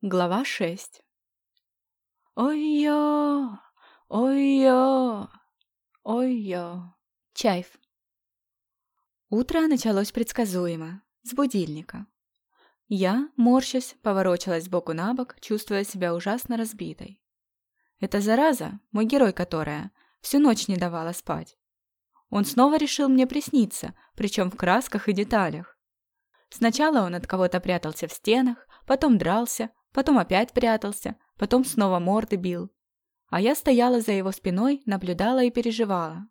Глава 6 Ой-ё, ой-ё, ой-ё. Чайф. Утро началось предсказуемо, с будильника. Я, морщась, поворочилась сбоку на бок, чувствуя себя ужасно разбитой. Эта зараза, мой герой которая, всю ночь не давала спать. Он снова решил мне присниться, причем в красках и деталях. Сначала он от кого-то прятался в стенах, потом дрался, потом опять прятался, потом снова морды бил. А я стояла за его спиной, наблюдала и переживала.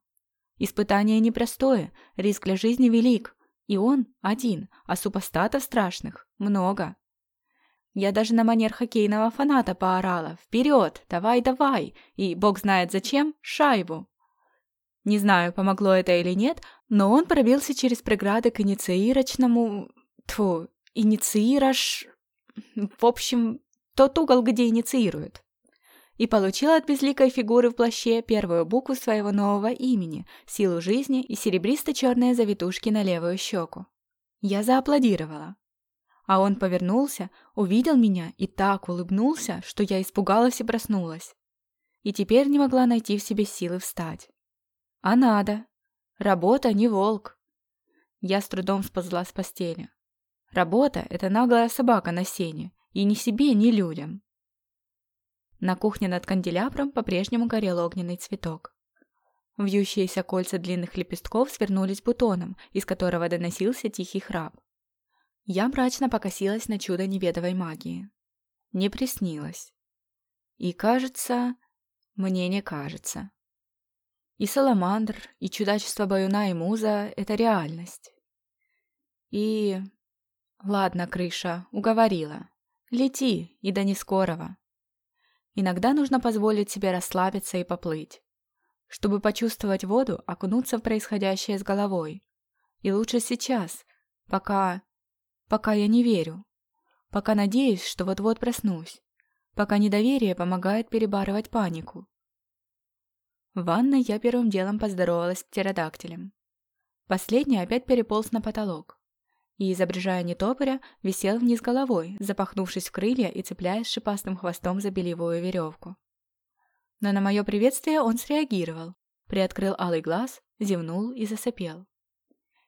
Испытание непростое, риск для жизни велик. И он один, а супостатов страшных много. Я даже на манер хоккейного фаната поорала «Вперед! Давай, давай!» и, бог знает зачем, шайбу. Не знаю, помогло это или нет, но он пробился через преграды к инициирочному... Тьфу, инициираж... В общем, тот угол, где инициируют. И получил от безликой фигуры в плаще первую букву своего нового имени, силу жизни и серебристо-черные завитушки на левую щеку. Я зааплодировала. А он повернулся, увидел меня и так улыбнулся, что я испугалась и проснулась. И теперь не могла найти в себе силы встать. А надо. Работа не волк. Я с трудом сползла с постели. Работа — это наглая собака на сене, и ни себе, ни людям. На кухне над канделябром по-прежнему горел огненный цветок. Вьющиеся кольца длинных лепестков свернулись бутоном, из которого доносился тихий храп. Я мрачно покосилась на чудо неведовой магии. Не приснилось. И кажется... Мне не кажется. И Саламандр, и чудачество Баюна и Муза — это реальность. И Ладно, крыша, уговорила. Лети, и до нескорого. Иногда нужно позволить себе расслабиться и поплыть. Чтобы почувствовать воду, окунуться в происходящее с головой. И лучше сейчас, пока... пока я не верю. Пока надеюсь, что вот-вот проснусь. Пока недоверие помогает перебарывать панику. В ванной я первым делом поздоровалась с птеродактилем. Последний опять переполз на потолок и, изображая нетопыря, висел вниз головой, запахнувшись в крылья и цепляясь шипастым хвостом за белевую веревку. Но на мое приветствие он среагировал, приоткрыл алый глаз, зевнул и засопел.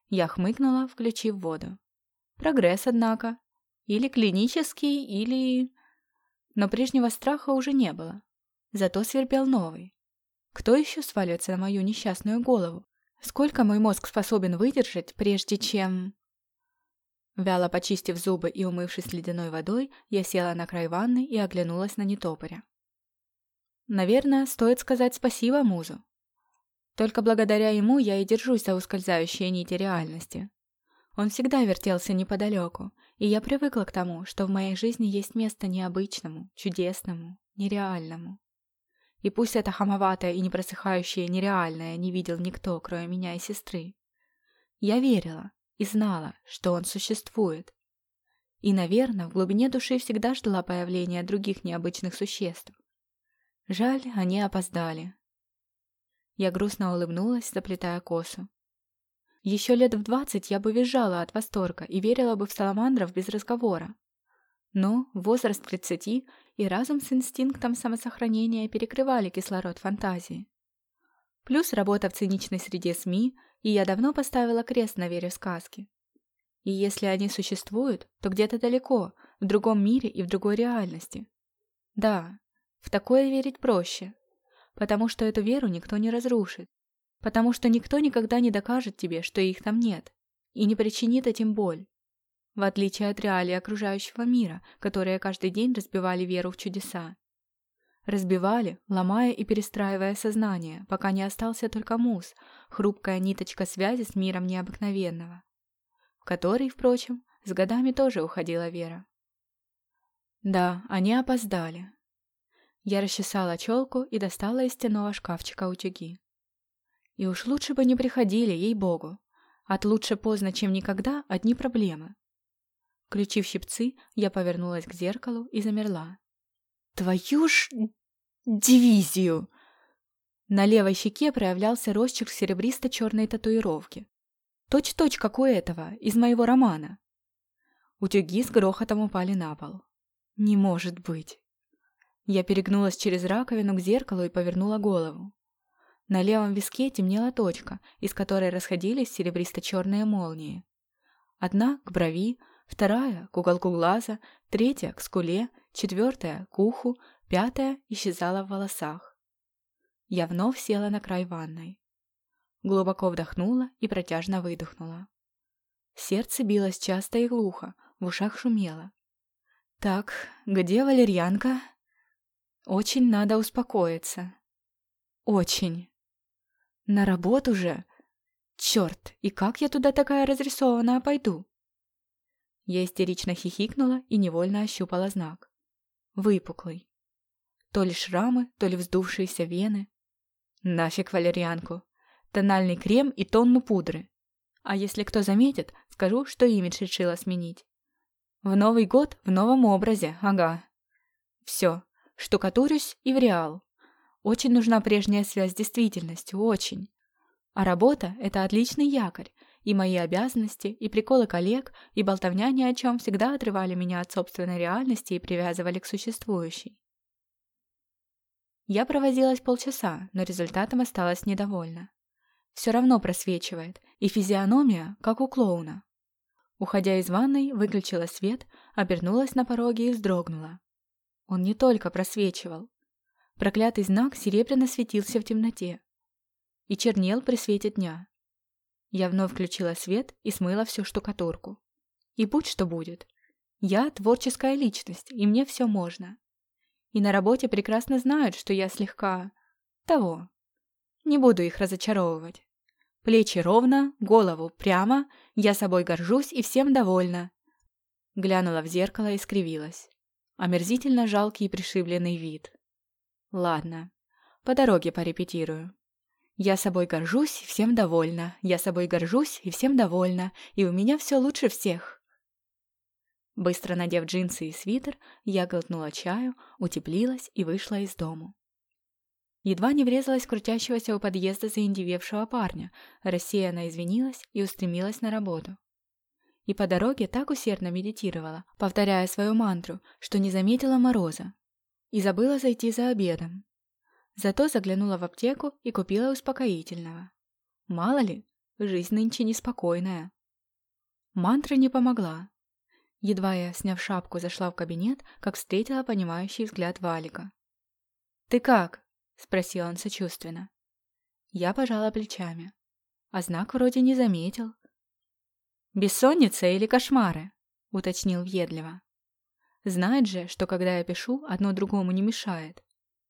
Я хмыкнула, включив воду. Прогресс, однако. Или клинический, или... Но прежнего страха уже не было. Зато свербел новый. Кто еще свалится на мою несчастную голову? Сколько мой мозг способен выдержать, прежде чем... Вяло почистив зубы и умывшись ледяной водой, я села на край ванны и оглянулась на нетопыря. Наверное, стоит сказать спасибо музу. Только благодаря ему я и держусь за ускользающие нити реальности. Он всегда вертелся неподалеку, и я привыкла к тому, что в моей жизни есть место необычному, чудесному, нереальному. И пусть это хамоватое и непросыхающее нереальное не видел никто, кроме меня и сестры. Я верила, и знала, что он существует. И, наверное, в глубине души всегда ждала появления других необычных существ. Жаль, они опоздали. Я грустно улыбнулась, заплетая косу. Еще лет в двадцать я бы визжала от восторга и верила бы в саламандров без разговора. Но возраст тридцати и разум с инстинктом самосохранения перекрывали кислород фантазии. Плюс работа в циничной среде СМИ – и я давно поставила крест на вере в сказки. И если они существуют, то где-то далеко, в другом мире и в другой реальности. Да, в такое верить проще, потому что эту веру никто не разрушит, потому что никто никогда не докажет тебе, что их там нет, и не причинит этим боль. В отличие от реалий окружающего мира, которые каждый день разбивали веру в чудеса. Разбивали, ломая и перестраивая сознание, пока не остался только мус, хрупкая ниточка связи с миром необыкновенного, в который, впрочем, с годами тоже уходила Вера. Да, они опоздали. Я расчесала челку и достала из стенного шкафчика утюги. И уж лучше бы не приходили, ей-богу. От лучше поздно, чем никогда, одни проблемы. Включив щипцы, я повернулась к зеркалу и замерла. «Твою ж дивизию!» На левой щеке проявлялся росчерк серебристо-черной татуировки. Точь-точь, как у этого, из моего романа. Утюги с грохотом упали на пол. Не может быть. Я перегнулась через раковину к зеркалу и повернула голову. На левом виске темнела точка, из которой расходились серебристо-черные молнии. Одна к брови, вторая к уголку глаза, третья к скуле, четвертая к уху, пятая исчезала в волосах. Я вновь села на край ванной. Глубоко вдохнула и протяжно выдохнула. Сердце билось часто и глухо, в ушах шумело. «Так, где валерьянка?» «Очень надо успокоиться. Очень. На работу же? Черт, и как я туда такая разрисованная пойду?» Я истерично хихикнула и невольно ощупала знак. Выпуклый. То ли шрамы, то ли вздувшиеся вены. Нафиг валерьянку. Тональный крем и тонну пудры. А если кто заметит, скажу, что имидж решила сменить. В Новый год в новом образе, ага. Все, штукатурюсь и в реал. Очень нужна прежняя связь с действительностью, очень. А работа – это отличный якорь, и мои обязанности, и приколы коллег, и болтовня ни о чем всегда отрывали меня от собственной реальности и привязывали к существующей. Я провозилась полчаса, но результатом осталась недовольна. Все равно просвечивает, и физиономия, как у клоуна. Уходя из ванной, выключила свет, обернулась на пороге и вздрогнула. Он не только просвечивал. Проклятый знак серебряно светился в темноте и чернел при свете дня. Я вновь включила свет и смыла всю штукатурку. И будь что будет. Я творческая личность, и мне все можно. И на работе прекрасно знают, что я слегка... того. Не буду их разочаровывать. Плечи ровно, голову прямо, я собой горжусь и всем довольна. Глянула в зеркало и скривилась. Омерзительно жалкий и пришибленный вид. Ладно, по дороге порепетирую. Я собой горжусь и всем довольна. Я собой горжусь и всем довольна. И у меня все лучше всех. Быстро надев джинсы и свитер, я глотнула чаю, утеплилась и вышла из дому. Едва не врезалась крутящегося у подъезда заиндевевшего парня, рассеянно извинилась и устремилась на работу. И по дороге так усердно медитировала, повторяя свою мантру, что не заметила мороза. И забыла зайти за обедом. Зато заглянула в аптеку и купила успокоительного. Мало ли, жизнь нынче неспокойная. Мантра не помогла. Едва я, сняв шапку, зашла в кабинет, как встретила понимающий взгляд Валика. «Ты как?» — спросил он сочувственно. Я пожала плечами. А знак вроде не заметил. «Бессонница или кошмары?» — уточнил въедливо. Знает же, что когда я пишу, одно другому не мешает.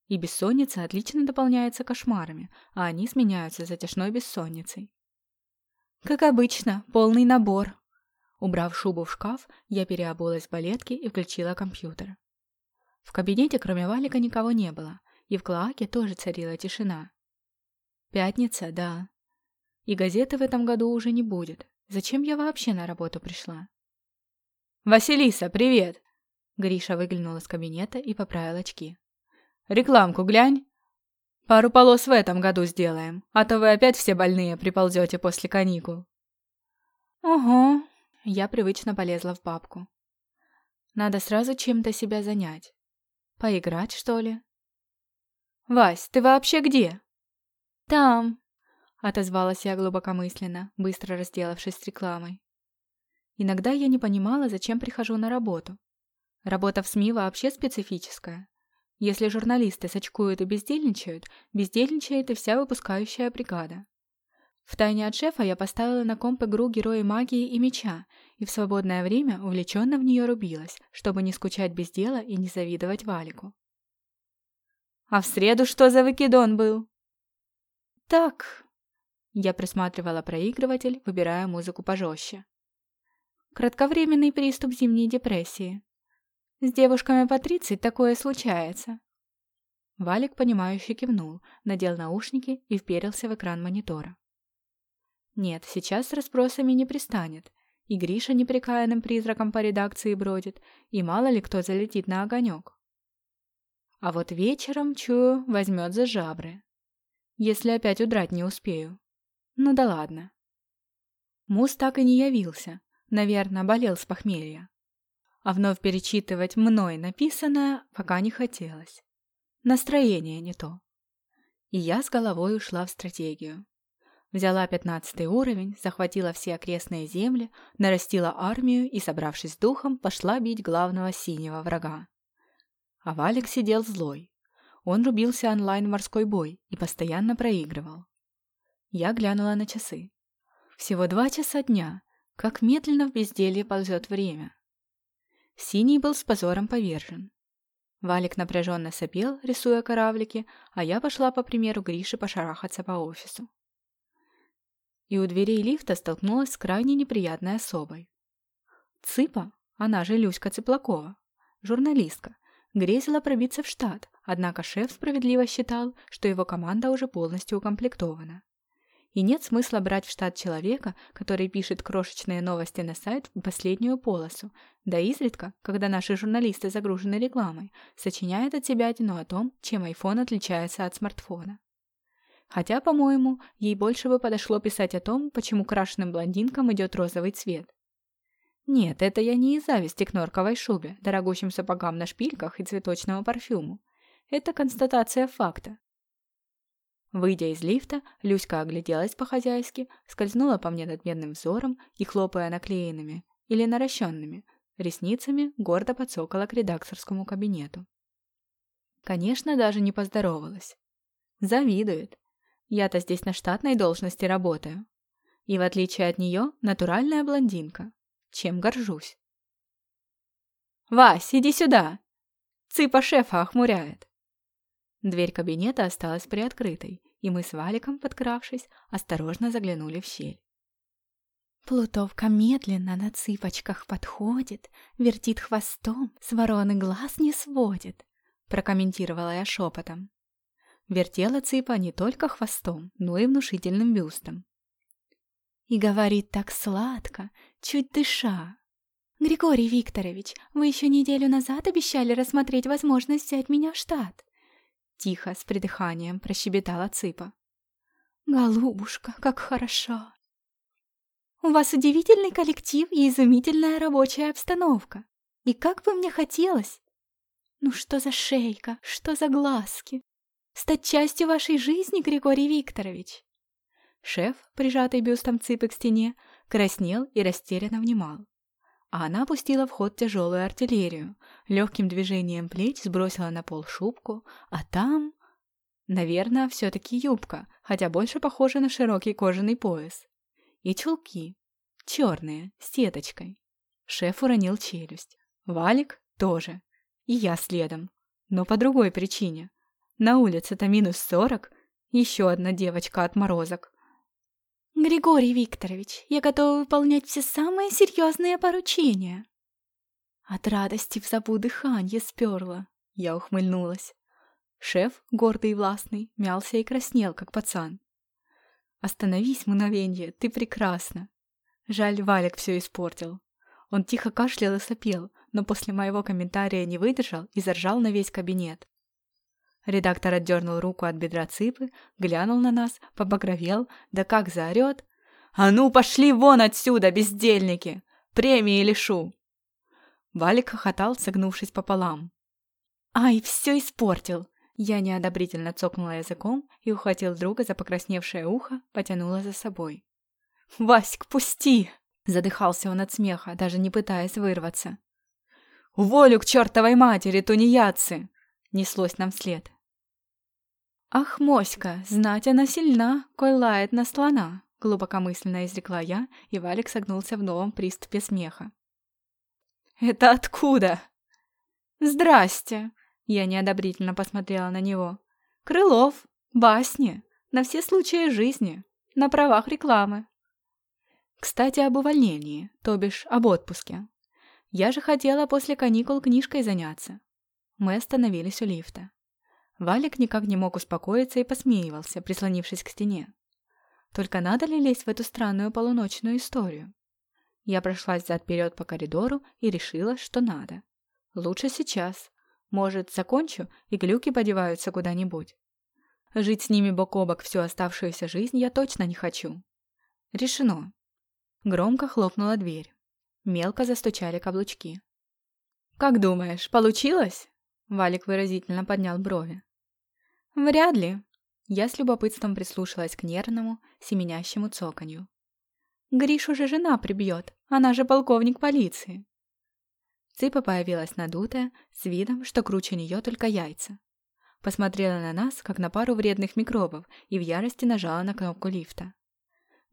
И бессонница отлично дополняется кошмарами, а они сменяются затяжной бессонницей. Как обычно, полный набор. Убрав шубу в шкаф, я переобулась в балетки и включила компьютер. В кабинете, кроме Валика, никого не было, и в клоаке тоже царила тишина. Пятница, да. И газеты в этом году уже не будет. Зачем я вообще на работу пришла? «Василиса, привет!» Гриша выглянул из кабинета и поправил очки. «Рекламку глянь!» «Пару полос в этом году сделаем, а то вы опять все больные приползете после каникул». «Ого!» Я привычно полезла в папку. «Надо сразу чем-то себя занять. Поиграть, что ли?» «Вась, ты вообще где?» «Там», — отозвалась я глубокомысленно, быстро разделавшись с рекламой. Иногда я не понимала, зачем прихожу на работу. Работа в СМИ вообще специфическая. Если журналисты сочкуют и бездельничают, бездельничает и вся выпускающая бригада. Втайне от шефа я поставила на комп игру «Герои магии и меча» и в свободное время увлеченно в нее рубилась, чтобы не скучать без дела и не завидовать Валику. А в среду что за выкидон был? Так. Я присматривала проигрыватель, выбирая музыку пожестче. Кратковременный приступ зимней депрессии. С девушками по тридцать такое случается. Валик, понимающе кивнул, надел наушники и вперился в экран монитора. Нет, сейчас с расспросами не пристанет. И Гриша неприкаянным призраком по редакции бродит, и мало ли кто залетит на огонек. А вот вечером, чую, возьмет за жабры. Если опять удрать не успею. Ну да ладно. Мус так и не явился. Наверное, болел с похмелья. а вновь перечитывать мной написанное пока не хотелось. Настроение не то. И я с головой ушла в стратегию. Взяла пятнадцатый уровень, захватила все окрестные земли, нарастила армию и, собравшись духом, пошла бить главного синего врага. А Валик сидел злой. Он рубился онлайн в морской бой и постоянно проигрывал. Я глянула на часы. Всего два часа дня. Как медленно в безделье ползет время. Синий был с позором повержен. Валик напряженно сопел, рисуя кораблики, а я пошла по примеру Гриши пошарахаться по офису. И у дверей лифта столкнулась с крайне неприятной особой. Цыпа, она же Люська Цыплакова, журналистка, грезила пробиться в штат, однако шеф справедливо считал, что его команда уже полностью укомплектована и нет смысла брать в штат человека, который пишет крошечные новости на сайт в последнюю полосу, да изредка, когда наши журналисты загружены рекламой, сочиняет от себя одно о том, чем iPhone отличается от смартфона. Хотя, по-моему, ей больше бы подошло писать о том, почему крашеным блондинкам идет розовый цвет. Нет, это я не из зависти к норковой шубе, дорогущим сапогам на шпильках и цветочному парфюму. Это констатация факта. Выйдя из лифта, Люська огляделась по-хозяйски, скользнула по мне надменным взором и, хлопая наклеенными или наращенными ресницами, гордо подсокала к редакторскому кабинету. Конечно, даже не поздоровалась. Завидует. Я-то здесь на штатной должности работаю. И в отличие от нее, натуральная блондинка. Чем горжусь. «Вась, иди сюда!» Цыпа шефа охмуряет. Дверь кабинета осталась приоткрытой, и мы с Валиком, подкравшись, осторожно заглянули в щель. Плутовка медленно на цыпочках подходит, вертит хвостом, с вороны глаз не сводит, прокомментировала я шепотом. Вертела цыпа не только хвостом, но и внушительным бюстом. И говорит так сладко, чуть дыша. «Григорий Викторович, вы еще неделю назад обещали рассмотреть возможность взять меня в штат. Тихо, с придыханием, прощебетала Цыпа. «Голубушка, как хорошо!» «У вас удивительный коллектив и изумительная рабочая обстановка. И как бы мне хотелось! Ну что за шейка, что за глазки! Стать частью вашей жизни, Григорий Викторович!» Шеф, прижатый бюстом Цыпы к стене, краснел и растерянно внимал а она пустила в ход тяжелую артиллерию, легким движением плеч сбросила на пол шубку, а там... Наверное, все-таки юбка, хотя больше похожа на широкий кожаный пояс. И чулки. Черные, с сеточкой. Шеф уронил челюсть. Валик тоже. И я следом. Но по другой причине. На улице-то минус сорок. Еще одна девочка от морозок. «Григорий Викторович, я готова выполнять все самые серьезные поручения». От радости в забу дыханье сперла. Я ухмыльнулась. Шеф, гордый и властный, мялся и краснел, как пацан. «Остановись, мгновенье, ты прекрасна!» Жаль, Валик все испортил. Он тихо кашлял и сопел, но после моего комментария не выдержал и заржал на весь кабинет. Редактор отдернул руку от бедра цыпы, глянул на нас, побагровел, да как заорет. «А ну, пошли вон отсюда, бездельники! Премии лишу!» Валик хохотал, согнувшись пополам. «Ай, все испортил!» Я неодобрительно цокнула языком и, ухватил друга за покрасневшее ухо, потянула за собой. «Васьк, пусти!» Задыхался он от смеха, даже не пытаясь вырваться. «Уволю к чертовой матери, тунеядцы!» Неслось нам вслед. «Ах, моська, знать она сильна, кой лает на слона!» Глубокомысленно изрекла я, и Валик согнулся в новом приступе смеха. «Это откуда?» «Здрасте!» Я неодобрительно посмотрела на него. «Крылов, басни, на все случаи жизни, на правах рекламы». Кстати, об увольнении, то бишь об отпуске. Я же хотела после каникул книжкой заняться. Мы остановились у лифта. Валик никак не мог успокоиться и посмеивался, прислонившись к стене. Только надо ли лезть в эту странную полуночную историю? Я прошлась зад-вперед по коридору и решила, что надо. Лучше сейчас. Может, закончу, и глюки подеваются куда-нибудь. Жить с ними бок о бок всю оставшуюся жизнь я точно не хочу. Решено. Громко хлопнула дверь. Мелко застучали каблучки. «Как думаешь, получилось?» Валик выразительно поднял брови. «Вряд ли». Я с любопытством прислушалась к нервному, семенящему цоканью. «Гришу же жена прибьет, она же полковник полиции». Цыпа появилась надутая, с видом, что круче нее только яйца. Посмотрела на нас, как на пару вредных микробов, и в ярости нажала на кнопку лифта.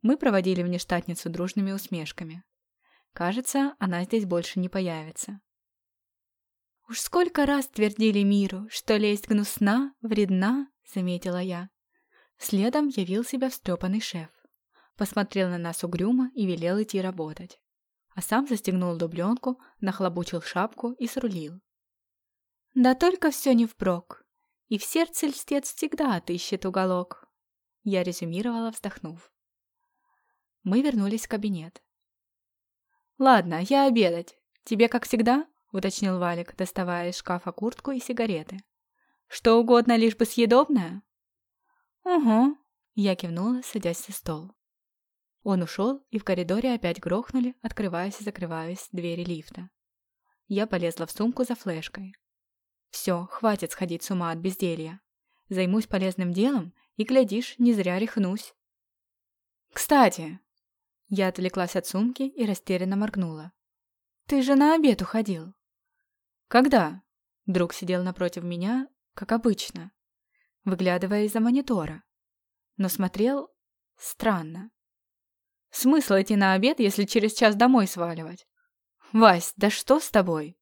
Мы проводили внештатницу дружными усмешками. Кажется, она здесь больше не появится. «Уж сколько раз твердили миру, что лесть гнусна, вредна», — заметила я. Следом явил себя встрепанный шеф. Посмотрел на нас угрюмо и велел идти работать а сам застегнул дубленку, нахлобучил шапку и срулил. Да только все не впрок, и в сердце льстец всегда отыщет уголок. Я резюмировала, вздохнув. Мы вернулись в кабинет. «Ладно, я обедать. Тебе как всегда?» — уточнил Валик, доставая из шкафа куртку и сигареты. «Что угодно, лишь бы съедобное?» «Угу», — я кивнула, садясь за стол. Он ушел, и в коридоре опять грохнули, открываясь и закрываясь двери лифта. Я полезла в сумку за флешкой. Все, хватит сходить с ума от безделья. Займусь полезным делом и, глядишь, не зря рехнусь. «Кстати!» Я отвлеклась от сумки и растерянно моргнула. «Ты же на обед уходил!» «Когда?» Друг сидел напротив меня, как обычно, выглядывая из-за монитора. Но смотрел странно. Смысл идти на обед, если через час домой сваливать? Вась, да что с тобой?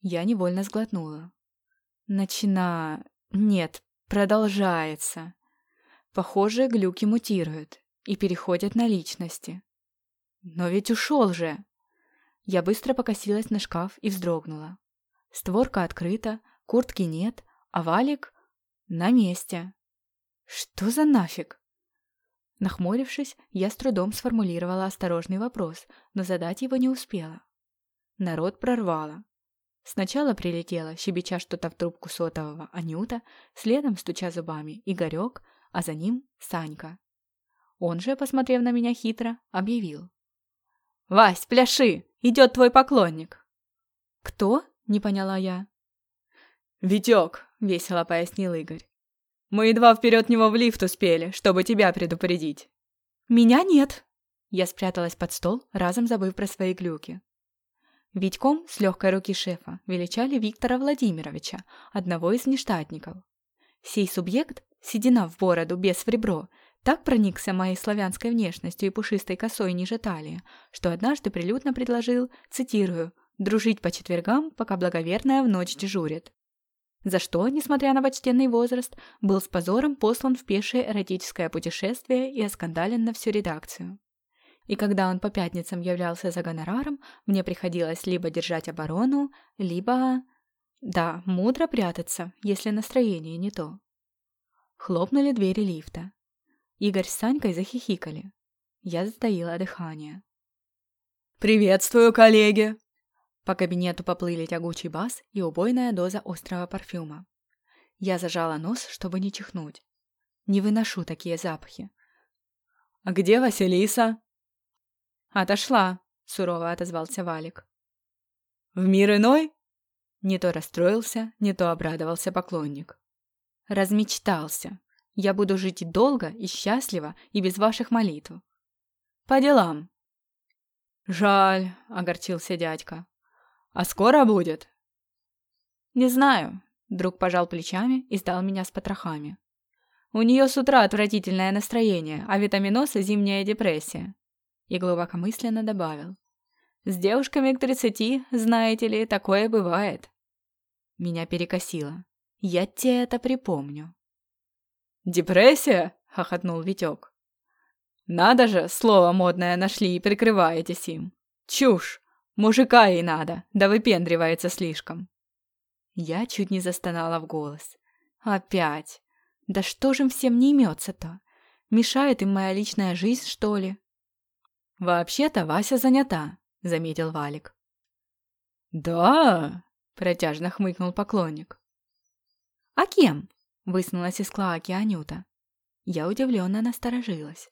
Я невольно сглотнула. Начина... Нет, продолжается. Похоже, глюки мутируют и переходят на личности. Но ведь ушел же. Я быстро покосилась на шкаф и вздрогнула. Створка открыта, куртки нет, а валик на месте. Что за нафиг? Нахмурившись, я с трудом сформулировала осторожный вопрос, но задать его не успела. Народ прорвало. Сначала прилетела, щебеча что-то в трубку сотового, Анюта, следом, стуча зубами, Игорек, а за ним Санька. Он же, посмотрев на меня хитро, объявил. «Вась, пляши! Идет твой поклонник!» «Кто?» — не поняла я. «Витек!» — весело пояснил Игорь. Мы едва вперед него в лифт успели, чтобы тебя предупредить». «Меня нет!» Я спряталась под стол, разом забыв про свои глюки. Витьком с легкой руки шефа величали Виктора Владимировича, одного из нештатников. Сей субъект, седина в бороду, без в ребро, так проникся моей славянской внешностью и пушистой косой ниже талии, что однажды прилюдно предложил, цитирую, «дружить по четвергам, пока благоверная в ночь дежурит» за что, несмотря на почтенный возраст, был с позором послан в пешее эротическое путешествие и оскандален на всю редакцию. И когда он по пятницам являлся за гонораром, мне приходилось либо держать оборону, либо... Да, мудро прятаться, если настроение не то. Хлопнули двери лифта. Игорь с Санькой захихикали. Я затаила дыхание. «Приветствую, коллеги!» По кабинету поплыли тягучий бас и убойная доза острого парфюма. Я зажала нос, чтобы не чихнуть. Не выношу такие запахи. «А где Василиса?» «Отошла», — сурово отозвался Валик. «В мир иной?» Не то расстроился, не то обрадовался поклонник. «Размечтался. Я буду жить долго и счастливо и без ваших молитв. По делам». «Жаль», — огорчился дядька. А скоро будет?» «Не знаю», — друг пожал плечами и сдал меня с потрохами. «У нее с утра отвратительное настроение, а витаминоз и зимняя депрессия». И глубокомысленно добавил. «С девушками к тридцати, знаете ли, такое бывает». Меня перекосило. «Я тебе это припомню». «Депрессия?» — хохотнул Витек. «Надо же, слово модное нашли и прикрываетесь им. Чушь! Мужика ей надо, да выпендривается слишком. Я чуть не застонала в голос. Опять. Да что же им всем не имется-то? Мешает им моя личная жизнь, что ли? Вообще-то Вася занята, заметил Валик. Да, протяжно хмыкнул поклонник. А кем? Высунулась из клоаки Анюта. Я удивленно насторожилась.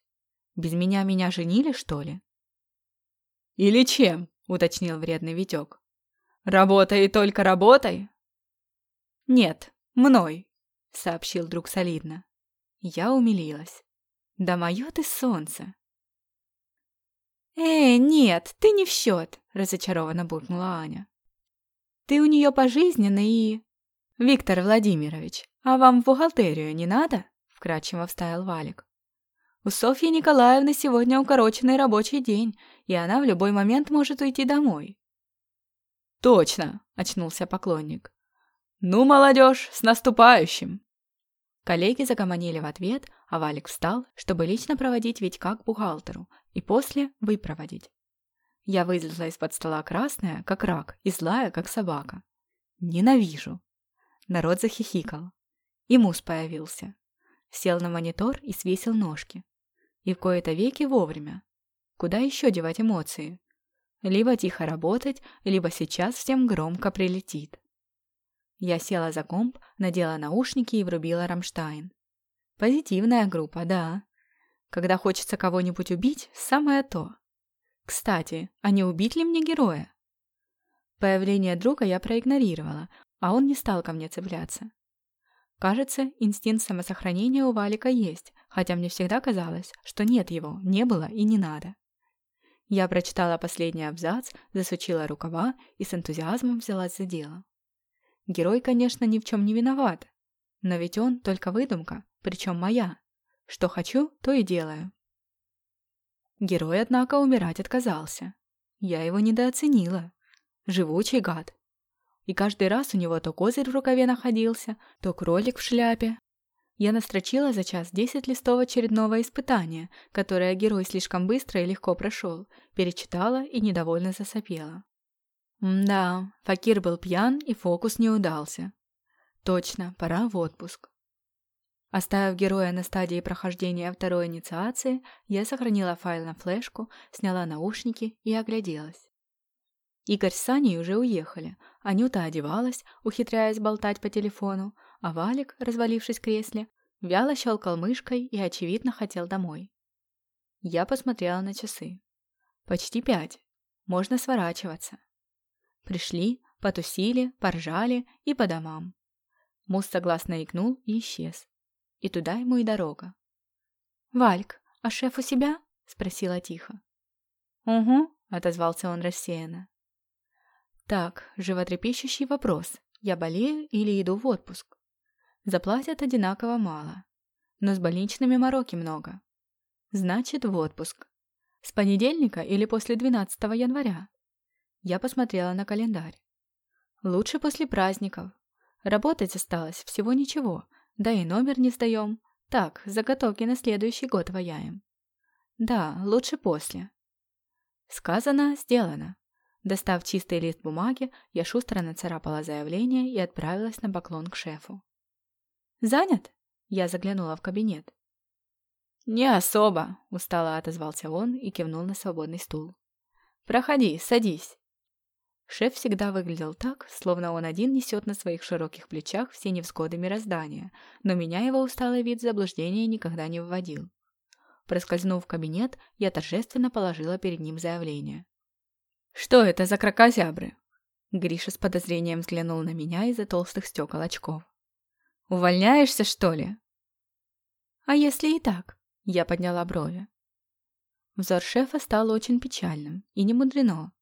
Без меня меня женили, что ли? Или чем? уточнил вредный Витек. Работай только работай!» «Нет, мной», — сообщил друг солидно. Я умилилась. «Да мое ты солнце!» «Э, нет, ты не в счет», — разочарованно буркнула Аня. «Ты у нее пожизненный и...» «Виктор Владимирович, а вам в бухгалтерию не надо?» — вкратчиво вставил Валик. «У Софьи Николаевны сегодня укороченный рабочий день, и она в любой момент может уйти домой». «Точно!» — очнулся поклонник. «Ну, молодежь, с наступающим!» Коллеги загомонили в ответ, а Валик встал, чтобы лично проводить Витька к бухгалтеру и после выпроводить. Я вылезла из-под стола красная, как рак, и злая, как собака. Ненавижу. Народ захихикал. И Мус появился. Сел на монитор и свесил ножки. И в кои-то веки вовремя. Куда еще девать эмоции? Либо тихо работать, либо сейчас всем громко прилетит. Я села за комп, надела наушники и врубила «Рамштайн». Позитивная группа, да. Когда хочется кого-нибудь убить, самое то. Кстати, а не убить ли мне героя? Появление друга я проигнорировала, а он не стал ко мне цепляться. Кажется, инстинкт самосохранения у Валика есть, хотя мне всегда казалось, что нет его, не было и не надо. Я прочитала последний абзац, засучила рукава и с энтузиазмом взялась за дело. Герой, конечно, ни в чем не виноват. Но ведь он только выдумка, причем моя. Что хочу, то и делаю. Герой, однако, умирать отказался. Я его недооценила. Живучий гад. И каждый раз у него то козырь в рукаве находился, то кролик в шляпе. Я настрочила за час десять листов очередного испытания, которое герой слишком быстро и легко прошел, перечитала и недовольно засопела. Да, Факир был пьян, и фокус не удался. Точно, пора в отпуск. Оставив героя на стадии прохождения второй инициации, я сохранила файл на флешку, сняла наушники и огляделась. Игорь с Саней уже уехали. Анюта одевалась, ухитряясь болтать по телефону, а Валик, развалившись в кресле, вяло щелкал мышкой и, очевидно, хотел домой. Я посмотрела на часы. Почти пять. Можно сворачиваться. Пришли, потусили, поржали и по домам. Мус согласно икнул и исчез. И туда ему и дорога. «Вальк, а шеф у себя?» — спросила тихо. «Угу», — отозвался он рассеянно. «Так, животрепещущий вопрос. Я болею или иду в отпуск?» Заплатят одинаково мало, но с больничными мороки много. Значит, в отпуск. С понедельника или после 12 января? Я посмотрела на календарь. Лучше после праздников. Работать осталось всего ничего, да и номер не сдаем. Так, заготовки на следующий год ваяем. Да, лучше после. Сказано, сделано. Достав чистый лист бумаги, я шустро нацарапала заявление и отправилась на поклон к шефу. «Занят?» Я заглянула в кабинет. «Не особо», — устало отозвался он и кивнул на свободный стул. «Проходи, садись». Шеф всегда выглядел так, словно он один несет на своих широких плечах все невзгоды мироздания, но меня его усталый вид заблуждения никогда не вводил. Проскользнув в кабинет, я торжественно положила перед ним заявление. «Что это за кракозябры?» Гриша с подозрением взглянул на меня из-за толстых стекол очков. «Увольняешься, что ли?» «А если и так?» Я подняла брови. Взор шефа стал очень печальным, и не мудрено.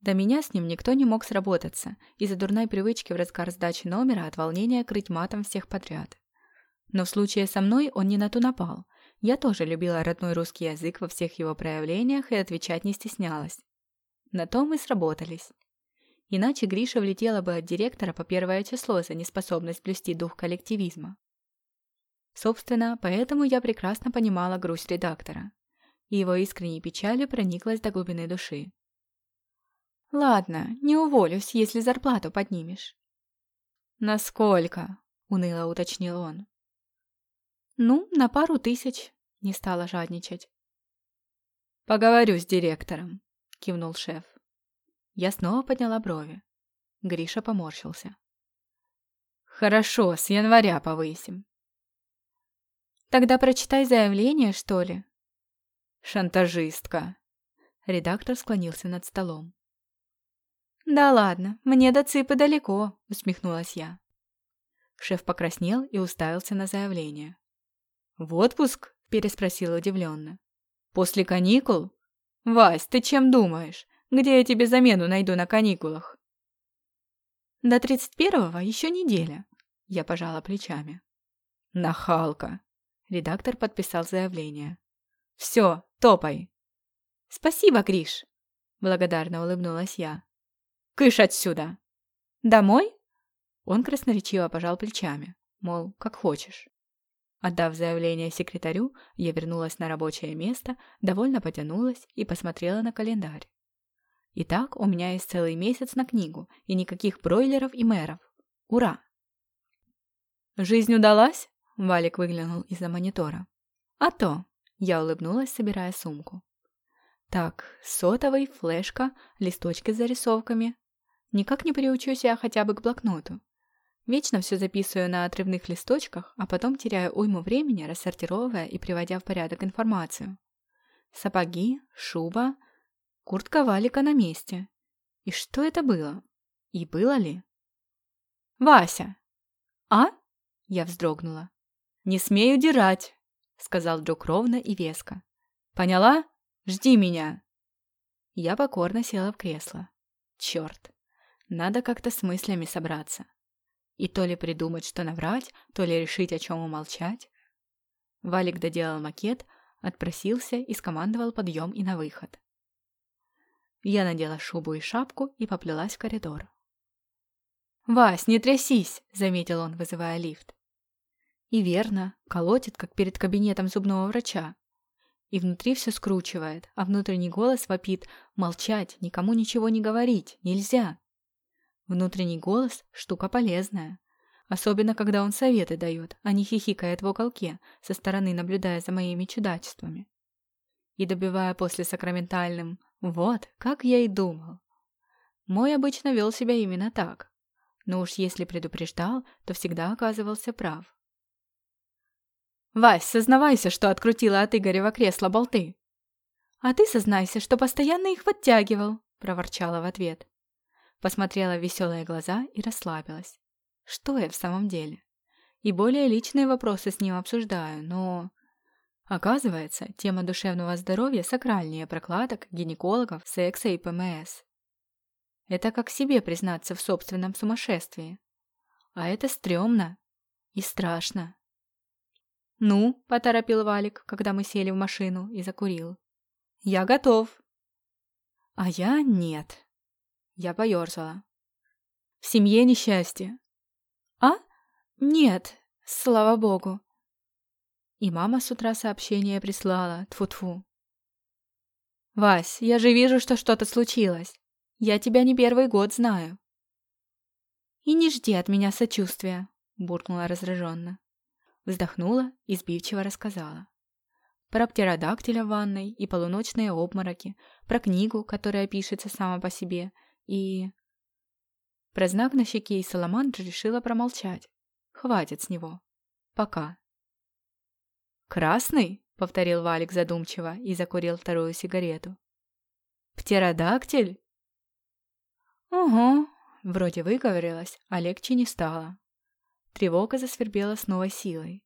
До меня с ним никто не мог сработаться, из-за дурной привычки в разгар сдачи номера от волнения крыть матом всех подряд. Но в случае со мной он не на ту напал. Я тоже любила родной русский язык во всех его проявлениях и отвечать не стеснялась. На то мы сработались. Иначе Гриша влетела бы от директора по первое число за неспособность блюсти дух коллективизма. Собственно, поэтому я прекрасно понимала грусть редактора. И его искренней печалью прониклась до глубины души. Ладно, не уволюсь, если зарплату поднимешь. Насколько? Уныло уточнил он. Ну, на пару тысяч. Не стала жадничать. Поговорю с директором, кивнул шеф. Я снова подняла брови. Гриша поморщился. Хорошо, с января повысим. Тогда прочитай заявление, что ли? Шантажистка. Редактор склонился над столом. «Да ладно, мне до Ципы далеко», — усмехнулась я. Шеф покраснел и уставился на заявление. «В отпуск?» — переспросил удивленно. «После каникул? Вась, ты чем думаешь? Где я тебе замену найду на каникулах?» «До тридцать первого еще неделя», — я пожала плечами. «Нахалка!» — редактор подписал заявление. «Все, топай!» «Спасибо, Гриш!» — благодарно улыбнулась я. «Кыш отсюда!» «Домой?» Он красноречиво пожал плечами, мол, как хочешь. Отдав заявление секретарю, я вернулась на рабочее место, довольно потянулась и посмотрела на календарь. Итак, у меня есть целый месяц на книгу и никаких бройлеров и мэров. Ура! «Жизнь удалась?» — Валик выглянул из-за монитора. «А то!» — я улыбнулась, собирая сумку. «Так, сотовый, флешка, листочки с зарисовками. Никак не приучусь я хотя бы к блокноту. Вечно все записываю на отрывных листочках, а потом теряю уйму времени, рассортировывая и приводя в порядок информацию. Сапоги, шуба, куртка Валика на месте. И что это было? И было ли? «Вася!» «А?» Я вздрогнула. «Не смею удирать!» сказал вдруг ровно и веско. «Поняла? Жди меня!» Я покорно села в кресло. Черт! Надо как-то с мыслями собраться. И то ли придумать, что наврать, то ли решить, о чем умолчать. Валик доделал макет, отпросился и скомандовал подъем и на выход. Я надела шубу и шапку и поплелась в коридор. «Вась, не трясись!» — заметил он, вызывая лифт. И верно, колотит, как перед кабинетом зубного врача. И внутри все скручивает, а внутренний голос вопит «Молчать, никому ничего не говорить, нельзя!» Внутренний голос – штука полезная. Особенно, когда он советы дает, а не хихикает в уголке, со стороны наблюдая за моими чудачествами. И добивая после сакраментальным «Вот, как я и думал». Мой обычно вел себя именно так. Но уж если предупреждал, то всегда оказывался прав. «Вась, сознавайся, что открутила от Игорева кресла болты!» «А ты сознайся, что постоянно их подтягивал!» – проворчала в ответ. Посмотрела в веселые глаза и расслабилась. Что я в самом деле? И более личные вопросы с ним обсуждаю, но... Оказывается, тема душевного здоровья сакральнее прокладок, гинекологов, секса и ПМС. Это как себе признаться в собственном сумасшествии. А это стрёмно и страшно. «Ну?» – поторопил Валик, когда мы сели в машину и закурил. «Я готов». «А я нет». Я поёрзала. «В семье несчастье». «А? Нет, слава богу». И мама с утра сообщение прислала, тфу-тфу. «Вась, я же вижу, что что-то случилось. Я тебя не первый год знаю». «И не жди от меня сочувствия», — буркнула раздраженно. Вздохнула и сбивчиво рассказала. Про птеродактиля в ванной и полуночные обмороки, про книгу, которая пишется сама по себе, и... Про знак на щеке и саламандр решила промолчать. Хватит с него. Пока. «Красный?» — повторил Валик задумчиво и закурил вторую сигарету. «Птеродактиль?» «Угу», — вроде выговорилась, а легче не стало. Тревога засвербела с новой силой.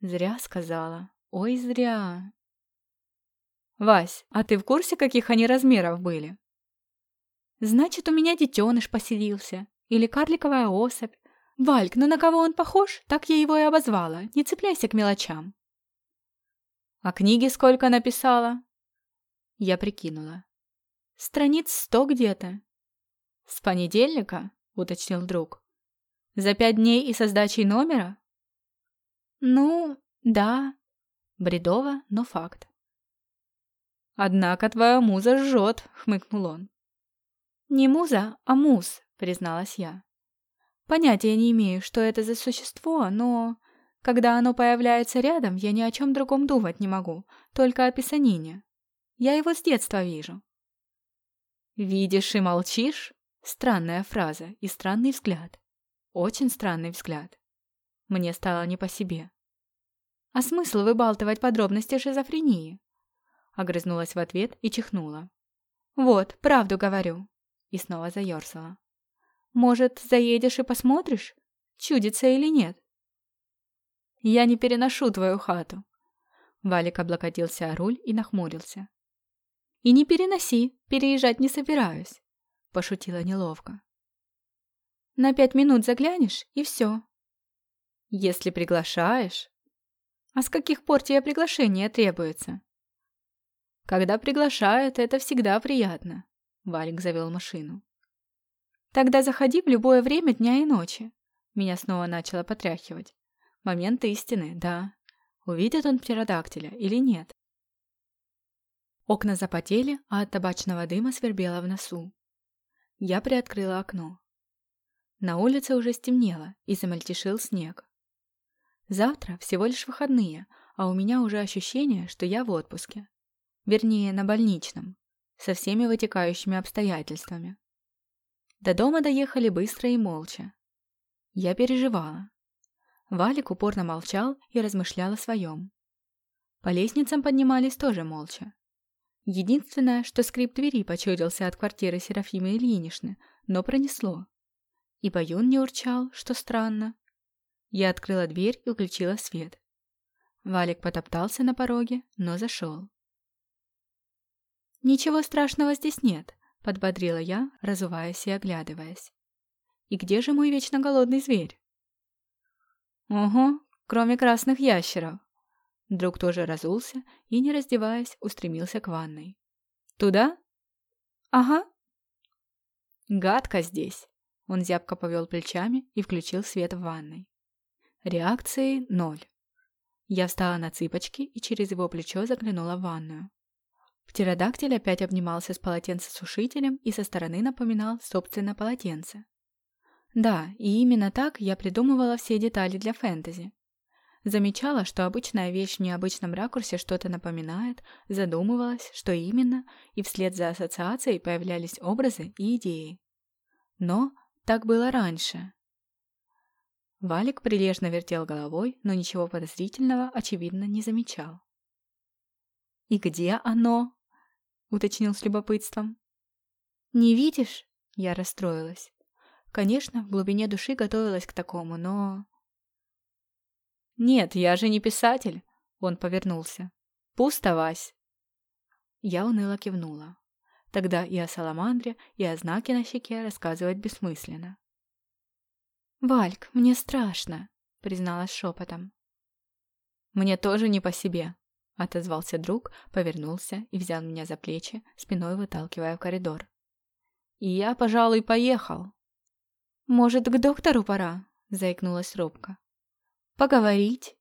Зря сказала. Ой, зря. «Вась, а ты в курсе, каких они размеров были?» «Значит, у меня детеныш поселился. Или карликовая особь. Вальк, ну на кого он похож, так я его и обозвала. Не цепляйся к мелочам». «А книги сколько написала?» Я прикинула. «Страниц сто где-то». «С понедельника?» — уточнил друг. За пять дней и со сдачей номера? Ну, да. Бредово, но факт. «Однако твоя муза жжет», — хмыкнул он. «Не муза, а муз», — призналась я. «Понятия не имею, что это за существо, но... Когда оно появляется рядом, я ни о чем другом думать не могу, только о писанине. Я его с детства вижу». «Видишь и молчишь?» Странная фраза и странный взгляд. Очень странный взгляд. Мне стало не по себе. «А смысл выбалтывать подробности шизофрении?» Огрызнулась в ответ и чихнула. «Вот, правду говорю. И снова заерзала. «Может, заедешь и посмотришь, чудится или нет?» «Я не переношу твою хату». Валик облокотился о руль и нахмурился. «И не переноси, переезжать не собираюсь», — пошутила неловко. «На пять минут заглянешь, и все». «Если приглашаешь...» «А с каких пор тебе приглашение требуется?» «Когда приглашают, это всегда приятно», — Валик завел машину. «Тогда заходи в любое время дня и ночи». Меня снова начало потряхивать. Момент истины, да. Увидит он птеродактиля или нет? Окна запотели, а от табачного дыма свербело в носу. Я приоткрыла окно. На улице уже стемнело и замальтешил снег. Завтра всего лишь выходные, а у меня уже ощущение, что я в отпуске. Вернее, на больничном, со всеми вытекающими обстоятельствами. До дома доехали быстро и молча. Я переживала. Валик упорно молчал и размышлял о своем. По лестницам поднимались тоже молча. Единственное, что скрип двери почудился от квартиры Серафимы Ильиничны, но пронесло. И Баюн не урчал, что странно. Я открыла дверь и включила свет. Валик потоптался на пороге, но зашел. «Ничего страшного здесь нет», — подбодрила я, разуваясь и оглядываясь. «И где же мой вечно голодный зверь?» «Угу, кроме красных ящеров», Друг тоже разулся и, не раздеваясь, устремился к ванной. «Туда?» «Ага». «Гадко здесь!» Он зябко повел плечами и включил свет в ванной. Реакции ноль. Я встала на цыпочки и через его плечо заглянула в ванную. Птеродактиль опять обнимался с полотенцесушителем и со стороны напоминал собственное полотенце. Да, и именно так я придумывала все детали для фэнтези. Замечала, что обычная вещь в необычном ракурсе что-то напоминает, задумывалась, что именно, и вслед за ассоциацией появлялись образы и идеи. Но так было раньше. Валик прилежно вертел головой, но ничего подозрительного, очевидно, не замечал. «И где оно?» — уточнил с любопытством. «Не видишь?» — я расстроилась. Конечно, в глубине души готовилась к такому, но... «Нет, я же не писатель!» Он повернулся. «Пусто, Вась!» Я уныло кивнула. Тогда и о саламандре, и о знаке на щеке рассказывать бессмысленно. «Вальк, мне страшно», — призналась шепотом. «Мне тоже не по себе», — отозвался друг, повернулся и взял меня за плечи, спиной выталкивая в коридор. «И я, пожалуй, поехал». «Может, к доктору пора?» — заикнулась робко. Поговорить.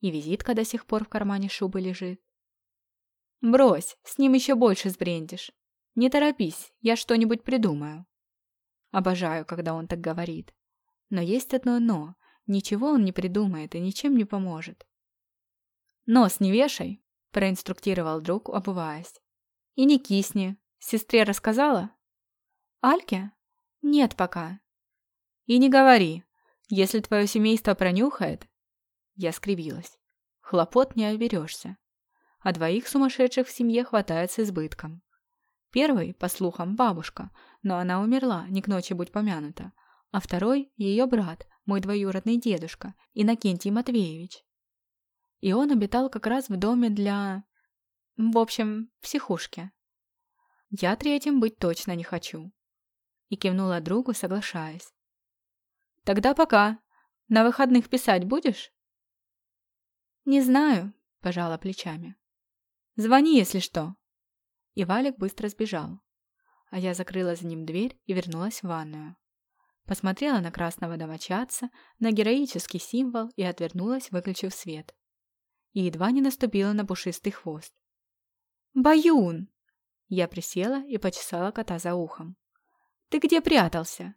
И визитка до сих пор в кармане шубы лежит. Брось, с ним еще больше сбрендишь. Не торопись, я что-нибудь придумаю. Обожаю, когда он так говорит. Но есть одно «но». Ничего он не придумает и ничем не поможет. «Нос не вешай», — проинструктировал друг, обуваясь. «И не кисни. Сестре рассказала?» «Альке? Нет пока». «И не говори. Если твое семейство пронюхает...» Я скривилась. Хлопот не оберешься. А двоих сумасшедших в семье хватает с избытком. Первый, по слухам, бабушка, но она умерла, не к ночи будь помянута. А второй — ее брат, мой двоюродный дедушка, Иннокентий Матвеевич. И он обитал как раз в доме для... В общем, психушки. Я третьим быть точно не хочу. И кивнула другу, соглашаясь. Тогда пока. На выходных писать будешь? Не знаю, пожала плечами. Звони, если что. И Валик быстро сбежал. А я закрыла за ним дверь и вернулась в ванную. Посмотрела на красного домочадца, на героический символ и отвернулась, выключив свет. И едва не наступила на пушистый хвост. «Баюн!» Я присела и почесала кота за ухом. «Ты где прятался?»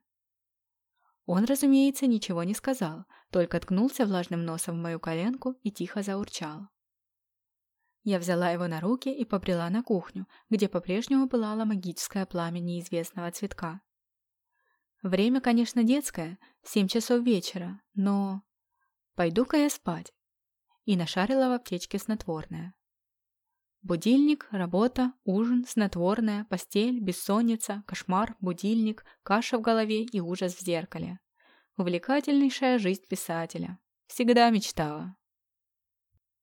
Он, разумеется, ничего не сказал, только ткнулся влажным носом в мою коленку и тихо заурчал. Я взяла его на руки и побрела на кухню, где по-прежнему пылало магическое пламя неизвестного цветка. Время, конечно, детское, семь часов вечера, но... Пойду-ка я спать. И нашарила в аптечке снотворное. Будильник, работа, ужин, снотворное, постель, бессонница, кошмар, будильник, каша в голове и ужас в зеркале. Увлекательнейшая жизнь писателя. Всегда мечтала.